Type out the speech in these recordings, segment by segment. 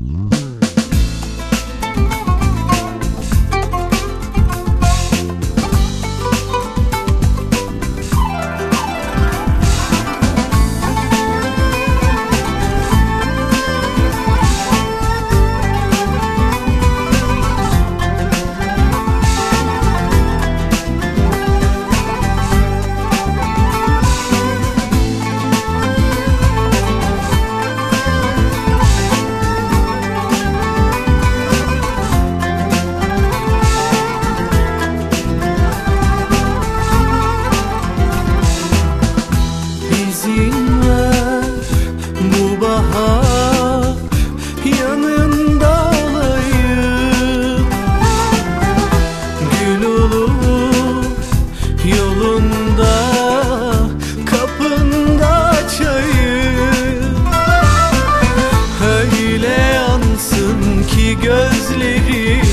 Mm-hmm. Gözlerim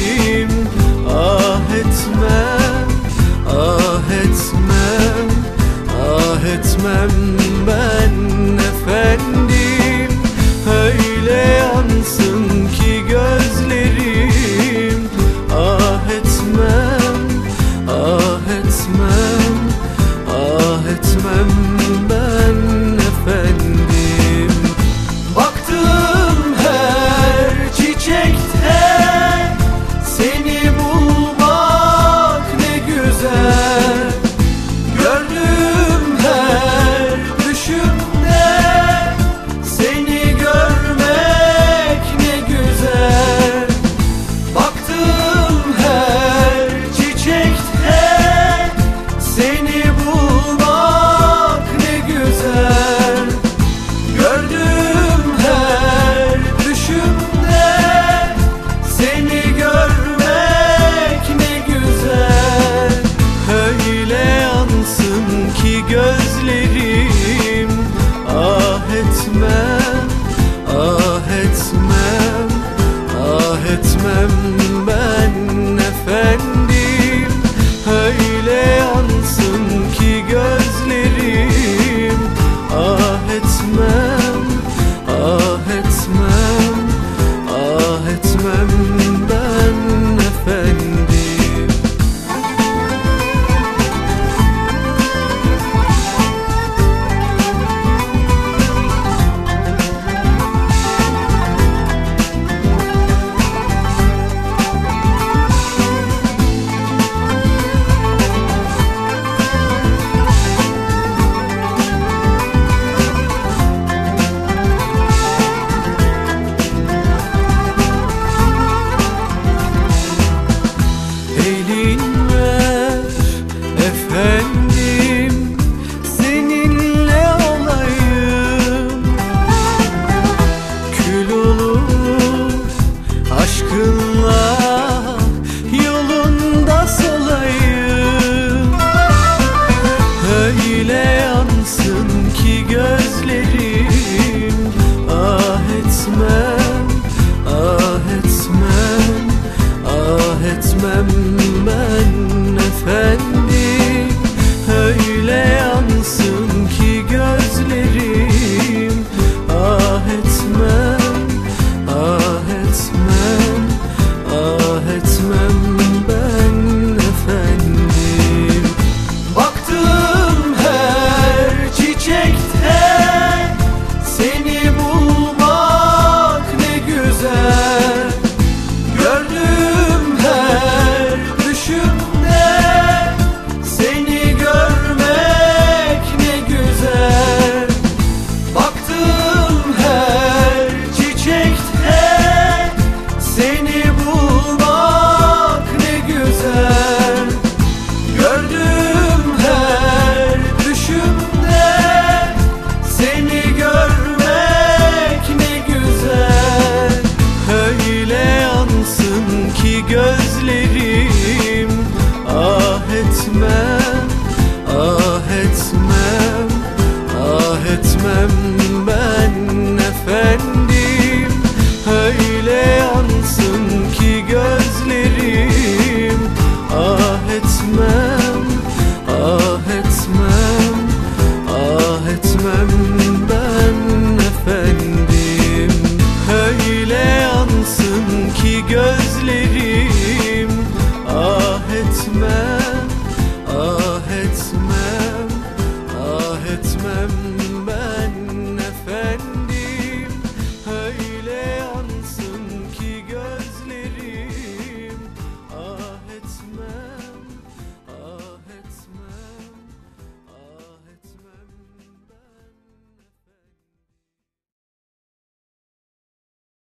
etmem.